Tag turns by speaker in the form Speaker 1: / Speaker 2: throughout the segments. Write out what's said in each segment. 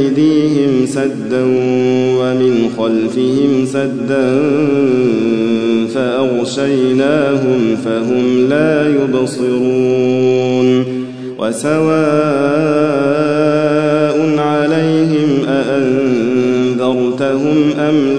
Speaker 1: أيديهم سدا ومن خلفهم سدا فأغشيناهم فهم لا يبصرون وسواء عليهم أأنذرتهم أم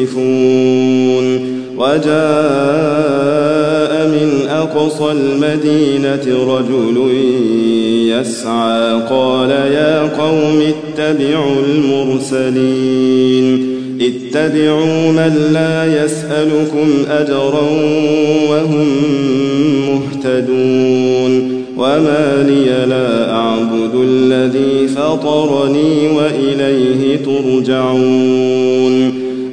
Speaker 1: مسرفون وجاء من أقصى المدينة رجل يسعى قال يا قوم اتبعوا المرسلين. اتبعوا من لا يسألكم أجرا وهم مهتدون. وما لي لا أعبد الذي فطرني وإليه ترجعون.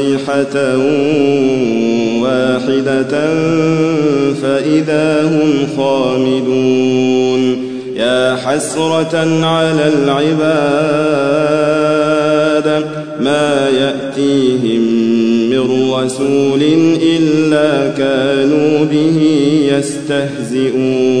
Speaker 1: صيحة واحدة فإذا هم خامدون يا حسرة على العباد ما يأتيهم من رسول إلا كانوا به يستهزئون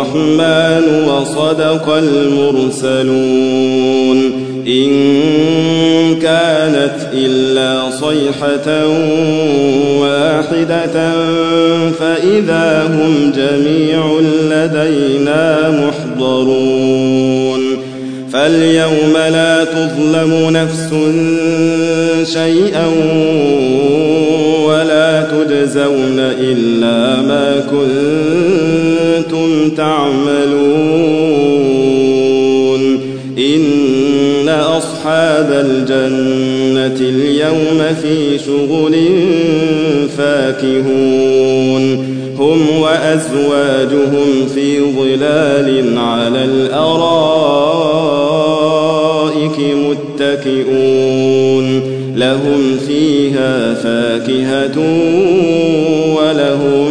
Speaker 1: الرحمن وصدق المرسلون. إن كانت إلا صيحة واحدة فإذا هم جميع لدينا محضرون. فاليوم لا تظلم نفس شيئا ولا تجزون إلا ما كنتم تعملون. إن أصحاب الجنة اليوم في شغل فاكهون. هم وأزواجهم في ظلال على الأرائك. متكئون. لهم فيها فاكهة ولهم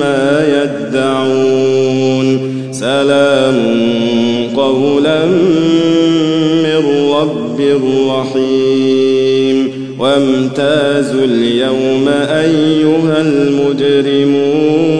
Speaker 1: ما يدعون. سلام قولا من رب رحيم. وامتازوا اليوم أيها المجرمون.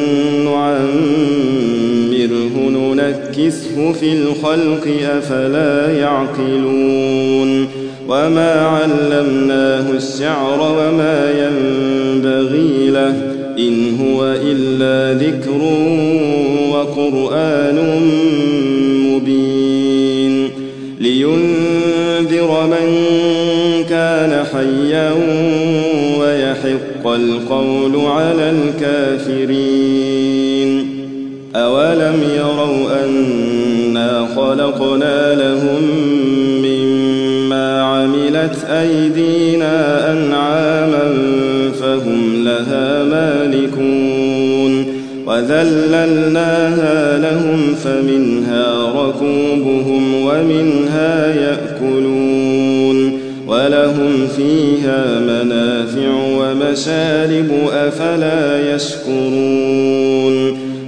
Speaker 1: ننكسه في الخلق أفلا يعقلون وما علمناه الشعر وما ينبغي له إن هو إلا ذكر وقرآن مبين لينذر من كان حيا ويحق القول على الكافرين أولم يروا أنا خلقنا لهم مما عملت أيدينا أنعاما فهم لها مالكون وذللناها لهم فمنها ركوبهم ومنها يأكلون ولهم فيها منافع ومشارب أفلا يشكرون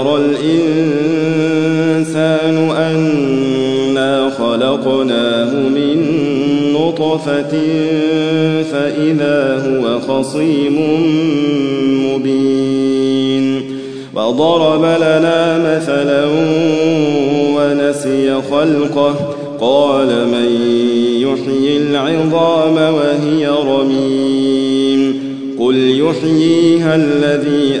Speaker 1: أولم ير الإنسان أنا خلقناه من نطفة فإذا هو خصيم مبين وضرب لنا مثلا ونسي خلقه قال من يحيي العظام وهي رميم قل يحييها الذي